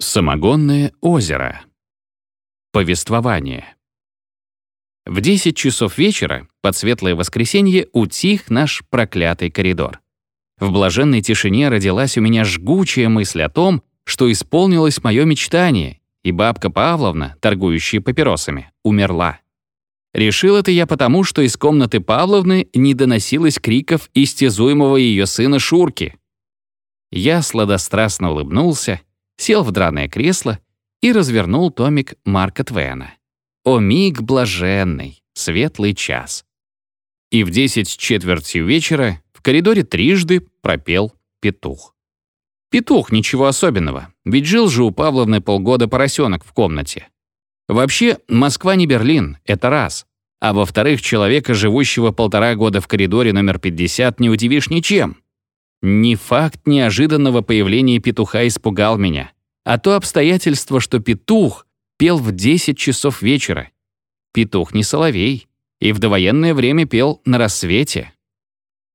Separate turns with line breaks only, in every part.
Самогонное озеро. Повествование. В 10 часов вечера, под светлое воскресенье, утих наш проклятый коридор. В блаженной тишине родилась у меня жгучая мысль о том, что исполнилось мое мечтание, и бабка Павловна, торгующая папиросами, умерла. Решил это я потому, что из комнаты Павловны не доносилось криков истязуемого ее сына Шурки. Я сладострастно улыбнулся сел в драное кресло и развернул томик Марка Твена. «О миг блаженный, светлый час». И в десять с четвертью вечера в коридоре трижды пропел петух. Петух, ничего особенного, ведь жил же у Павловны полгода поросенок в комнате. Вообще, Москва не Берлин, это раз. А во-вторых, человека, живущего полтора года в коридоре номер 50, не удивишь ничем. Не факт неожиданного появления петуха испугал меня, а то обстоятельство, что петух пел в 10 часов вечера. Петух не соловей, и в довоенное время пел на рассвете.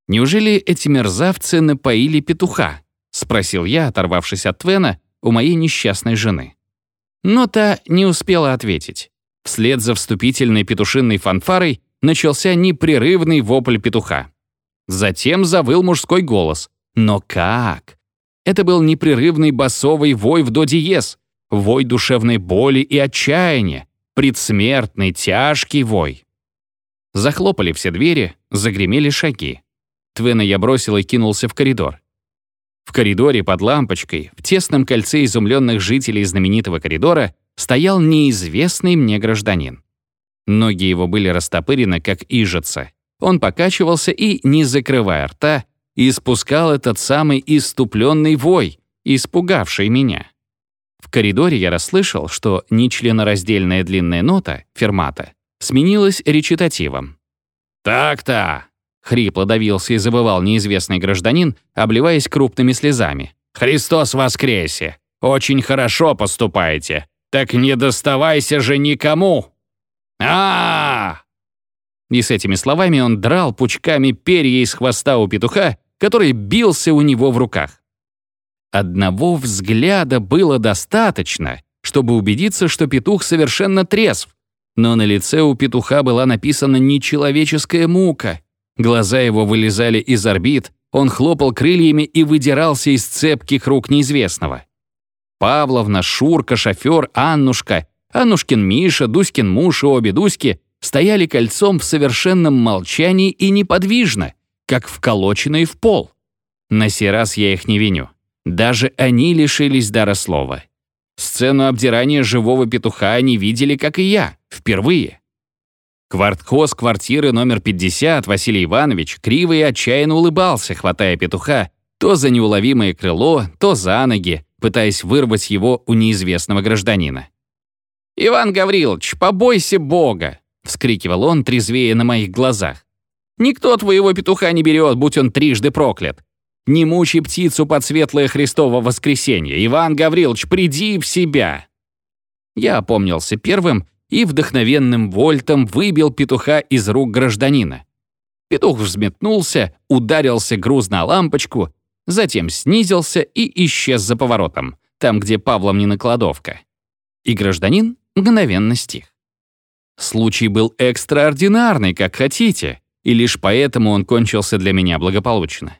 «Неужели эти мерзавцы напоили петуха?» — спросил я, оторвавшись от Твена, у моей несчастной жены. Но та не успела ответить. Вслед за вступительной петушинной фанфарой начался непрерывный вопль петуха. Затем завыл мужской голос. Но как? Это был непрерывный басовый вой в до диез, вой душевной боли и отчаяния, предсмертный, тяжкий вой. Захлопали все двери, загремели шаги. Твена я бросил и кинулся в коридор. В коридоре под лампочкой, в тесном кольце изумленных жителей знаменитого коридора, стоял неизвестный мне гражданин. Ноги его были растопырены, как ижица. Он покачивался и, не закрывая рта, испускал этот самый иступленный вой, испугавший меня. В коридоре я расслышал, что нечленораздельная длинная нота, фермата, сменилась речитативом. «Так-то!» — хрипло давился и забывал неизвестный гражданин, обливаясь крупными слезами. «Христос воскресе! Очень хорошо поступаете! Так не доставайся же никому!» а, -а, -а И с этими словами он драл пучками перья из хвоста у петуха который бился у него в руках. Одного взгляда было достаточно, чтобы убедиться, что петух совершенно трезв. Но на лице у петуха была написана нечеловеческая мука. Глаза его вылезали из орбит, он хлопал крыльями и выдирался из цепких рук неизвестного. Павловна, Шурка, шофер, Аннушка, Аннушкин Миша, Дуськин муж и обе Дуськи стояли кольцом в совершенном молчании и неподвижно, как вколоченные в пол. На сей раз я их не виню. Даже они лишились дара слова. Сцену обдирания живого петуха они видели, как и я, впервые. Квартхоз квартиры номер 50 Василий Иванович криво и отчаянно улыбался, хватая петуха то за неуловимое крыло, то за ноги, пытаясь вырвать его у неизвестного гражданина. «Иван Гаврилович, побойся Бога!» — вскрикивал он, трезвее на моих глазах. Никто твоего петуха не берет, будь он трижды проклят. Не мучай птицу под светлое Христово воскресенье. Иван Гаврилович, приди в себя!» Я опомнился первым и вдохновенным вольтом выбил петуха из рук гражданина. Петух взметнулся, ударился грузно о лампочку, затем снизился и исчез за поворотом, там, где Павлом не накладовка. И гражданин мгновенно стих. Случай был экстраординарный, как хотите и лишь поэтому он кончился для меня благополучно.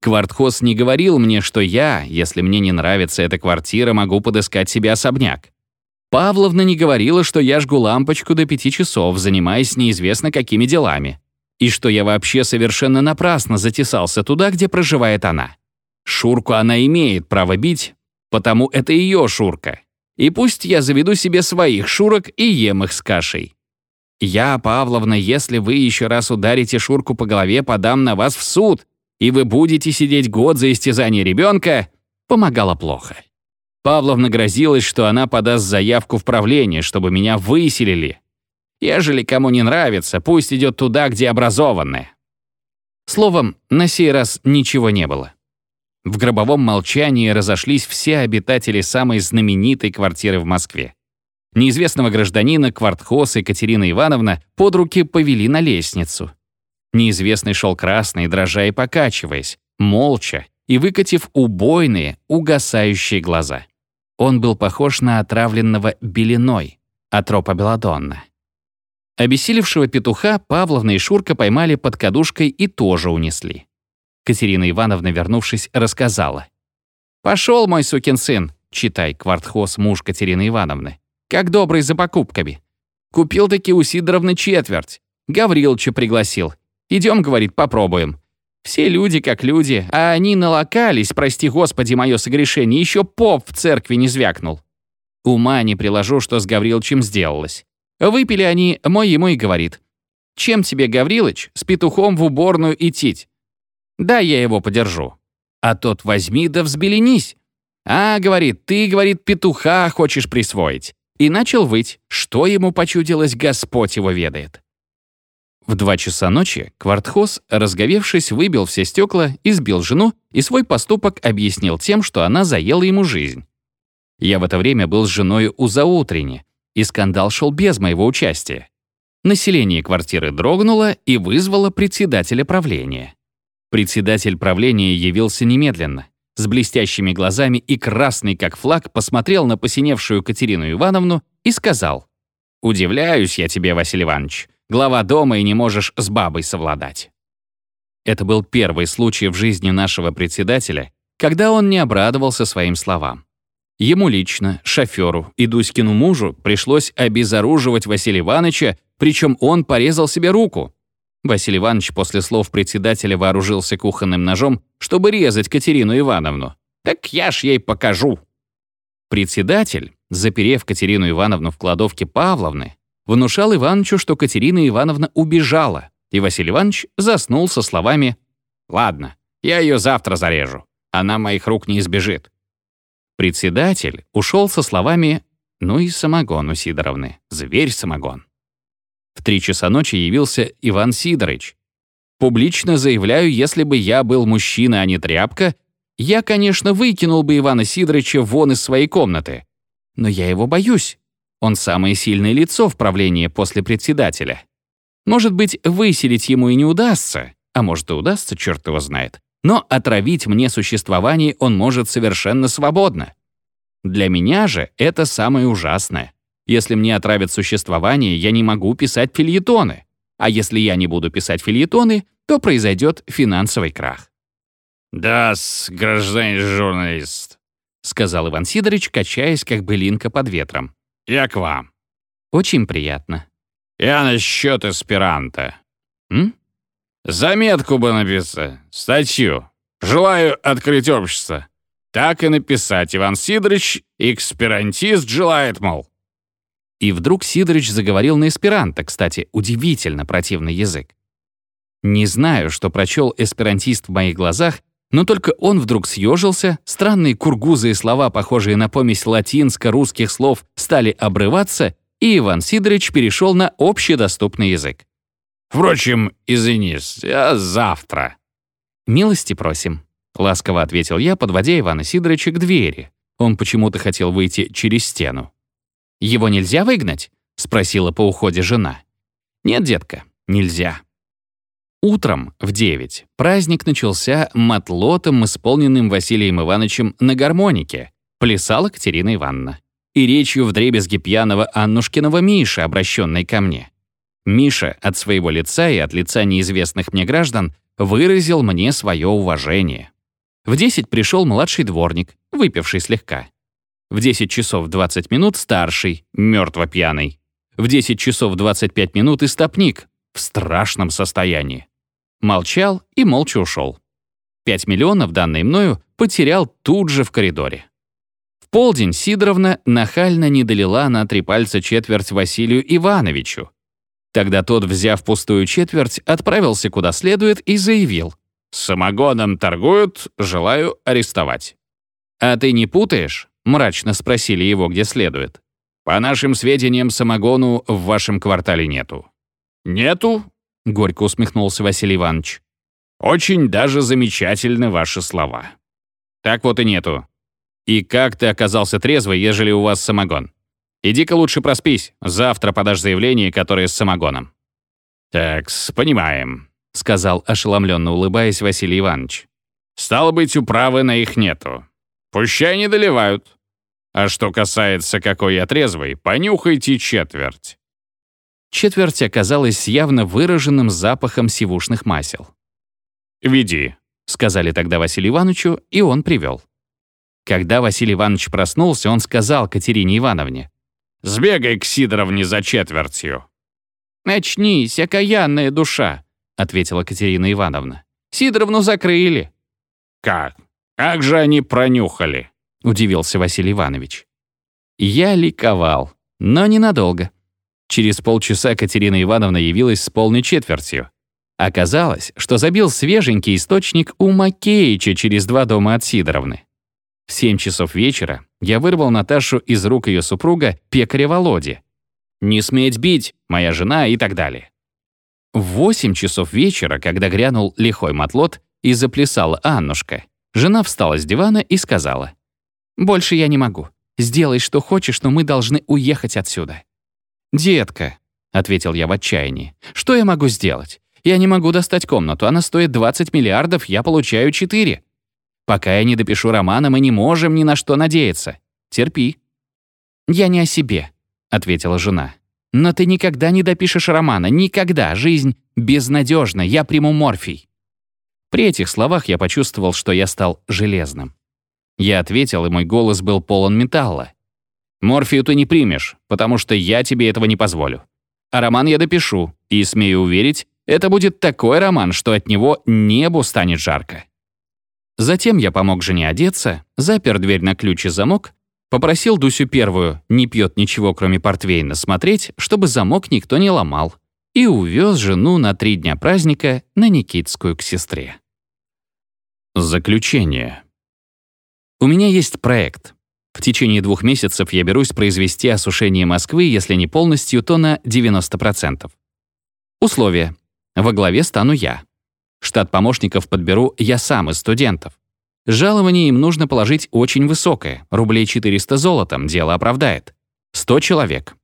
Квартхоз не говорил мне, что я, если мне не нравится эта квартира, могу подыскать себе особняк. Павловна не говорила, что я жгу лампочку до пяти часов, занимаясь неизвестно какими делами, и что я вообще совершенно напрасно затесался туда, где проживает она. Шурку она имеет право бить, потому это ее Шурка. И пусть я заведу себе своих Шурок и ем их с кашей. Я, Павловна, если вы еще раз ударите Шурку по голове, подам на вас в суд, и вы будете сидеть год за истязание ребенка, помогало плохо. Павловна грозилась, что она подаст заявку в правление, чтобы меня выселили. Ежели кому не нравится, пусть идет туда, где образованное. Словом, на сей раз ничего не было. В гробовом молчании разошлись все обитатели самой знаменитой квартиры в Москве. Неизвестного гражданина Квартхоз Екатерина Ивановна под руки повели на лестницу. Неизвестный шел красный, дрожа и покачиваясь, молча и выкатив убойные, угасающие глаза. Он был похож на отравленного белиной, атропа беладонна. Обессилевшего петуха Павловна и Шурка поймали под кадушкой и тоже унесли. Катерина Ивановна, вернувшись, рассказала. «Пошел мой сукин сын, читай, квартхоз муж Катерины Ивановны, как добрый за покупками. Купил-таки у Сидоровны четверть. Гавриловича пригласил. Идем, говорит, попробуем. Все люди как люди, а они налокались, прости господи мое согрешение, еще поп в церкви не звякнул. Ума не приложу, что с Гавриловичем сделалось. Выпили они, мой ему и говорит. «Чем тебе, Гаврилыч, с петухом в уборную идти? Да, я его подержу». А тот возьми да взбеленись. «А, — говорит, — ты, — говорит, — петуха хочешь присвоить». И начал выть. Что ему почудилось, Господь его ведает. В два часа ночи Квартхоз, разговевшись, выбил все стекла, избил жену и свой поступок объяснил тем, что она заела ему жизнь. Я в это время был с женой у заутренни, и скандал шел без моего участия. Население квартиры дрогнуло и вызвало председателя правления. Председатель правления явился немедленно. С блестящими глазами и красный как флаг посмотрел на посиневшую Катерину Ивановну и сказал, «Удивляюсь я тебе, Василий Иванович глава дома и не можешь с бабой совладать. Это был первый случай в жизни нашего председателя, когда он не обрадовался своим словам. Ему лично, шоферу и Дуськину мужу пришлось обезоруживать Василия Ивановича, причем он порезал себе руку. Василий Иванович после слов председателя вооружился кухонным ножом, чтобы резать Катерину Ивановну. «Так я ж ей покажу». Председатель, заперев Катерину Ивановну в кладовке Павловны, внушал Ивановичу, что Катерина Ивановна убежала, и Василий Иванович заснул со словами «Ладно, я ее завтра зарежу, она моих рук не избежит». Председатель ушел со словами «Ну и самогон у Сидоровны, зверь-самогон». В три часа ночи явился Иван Сидорович. Публично заявляю, если бы я был мужчина, а не тряпка, я, конечно, выкинул бы Ивана Сидоровича вон из своей комнаты. Но я его боюсь. Он самое сильное лицо в правлении после председателя. Может быть, выселить ему и не удастся, а может и удастся, черт его знает. Но отравить мне существование он может совершенно свободно. Для меня же это самое ужасное. Если мне отравят существование, я не могу писать фильетоны. А если я не буду писать фильетоны, то произойдет финансовый крах.
да гражданин журналист», —
сказал Иван Сидорович, качаясь, как былинка под ветром.
Я к вам.
Очень приятно.
Я насчет эсперанто.
М?
Заметку бы написать, статью. Желаю открыть общество. Так и написать. Иван Сидорович, эксперантист желает, мол.
И вдруг Сидорович заговорил на эсперанто, кстати, удивительно противный язык. Не знаю, что прочел эсперантист в моих глазах, но только он вдруг съежился, странные кургузы и слова, похожие на помесь латинско-русских слов, стали обрываться, и Иван Сидорович перешел на общедоступный язык.
«Впрочем, извинись, я завтра».
«Милости просим», — ласково ответил я, подводя Ивана Сидоровича к двери. Он почему-то хотел выйти через стену. «Его нельзя выгнать?» — спросила по уходе жена. «Нет, детка, нельзя». Утром в 9 праздник начался матлотом, исполненным Василием Ивановичем на гармонике. Плясала Катерина Ивановна. И речью вдребезги пьяного Аннушкиного Миши, обращенной ко мне. Миша от своего лица и от лица неизвестных мне граждан выразил мне свое уважение. В 10 пришел младший дворник, выпивший слегка. В 10 часов 20 минут старший, мертво пьяный. В 10 часов 25 минут истопник, в страшном состоянии молчал и молча ушел. Пять миллионов, данные мною, потерял тут же в коридоре. В полдень Сидоровна нахально не долила на три пальца четверть Василию Ивановичу. Тогда тот, взяв пустую четверть, отправился куда следует и заявил. «Самогоном торгуют, желаю арестовать». «А ты не путаешь?» — мрачно спросили его, где следует. «По нашим сведениям, самогону в вашем квартале нету». «Нету?» — горько усмехнулся Василий Иванович. «Очень даже замечательны ваши слова». «Так вот и нету. И как ты оказался трезвый, ежели у вас самогон? Иди-ка лучше проспись, завтра подашь заявление, которое с самогоном». «Так, понимаем», — сказал, ошеломленно улыбаясь Василий Иванович. «Стало быть, управы на их нету. Пущай не доливают».
А что касается какой я трезвый, понюхайте четверть».
Четверть оказалась с явно выраженным запахом сивушных масел.
«Веди», — сказали тогда Василию Ивановичу, и он привел. Когда Василий Иванович проснулся, он сказал Катерине Ивановне, «Сбегай к Сидоровне за четвертью».
«Очнись, окаянная душа», — ответила Катерина Ивановна. «Сидоровну закрыли».
«Как? Как же они пронюхали?»
— удивился Василий Иванович. Я ликовал, но ненадолго. Через полчаса Катерина Ивановна явилась с полной четвертью. Оказалось, что забил свеженький источник у Макеича через два дома от Сидоровны. В 7 часов вечера я вырвал Наташу из рук ее супруга, пекаря Володи. «Не сметь бить, моя жена» и так далее. В 8 часов вечера, когда грянул лихой матлот и заплясала Аннушка, жена встала с дивана и сказала, «Больше я не могу. Сделай, что хочешь, но мы должны уехать отсюда». «Детка», — ответил я в отчаянии, «что я могу сделать? Я не могу достать комнату, она стоит 20 миллиардов, я получаю 4. Пока я не допишу романа, мы не можем ни на что надеяться. Терпи». «Я не о себе», — ответила жена. «Но ты никогда не допишешь романа, никогда. Жизнь безнадежна, я приму морфий». При этих словах я почувствовал, что я стал железным. Я ответил, и мой голос был полон металла. «Морфию ты не примешь, потому что я тебе этого не позволю. А роман я допишу, и, смею уверить, это будет такой роман, что от него небу станет жарко». Затем я помог жене одеться, запер дверь на ключ и замок, попросил Дусю первую, не пьет ничего, кроме портвейна, смотреть, чтобы замок никто не ломал, и увез жену на три дня праздника на Никитскую к сестре. Заключение. У меня есть проект. В течение двух месяцев я берусь произвести осушение Москвы, если не полностью, то на 90%. Условия. Во главе стану я. Штат помощников подберу я сам из студентов. Жалование им нужно положить очень высокое, рублей 400 золотом, дело оправдает. 100 человек.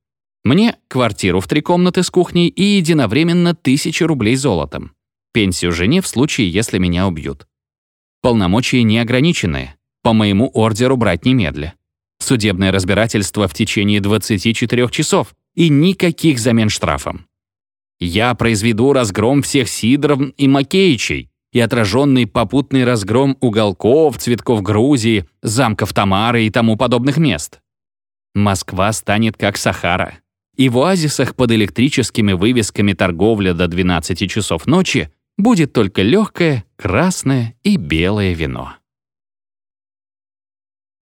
Мне квартиру в три комнаты с кухней и единовременно 1000 рублей золотом. Пенсию жене в случае, если меня убьют. Полномочия неограниченные. По моему ордеру брать немедля. Судебное разбирательство в течение 24 часов и никаких замен штрафом. Я произведу разгром всех Сидоров и Макеичей и отраженный попутный разгром уголков, цветков Грузии, замков Тамары и тому подобных мест. Москва станет как Сахара. И в оазисах под электрическими вывесками торговля до 12 часов ночи будет только легкое, красное и белое вино.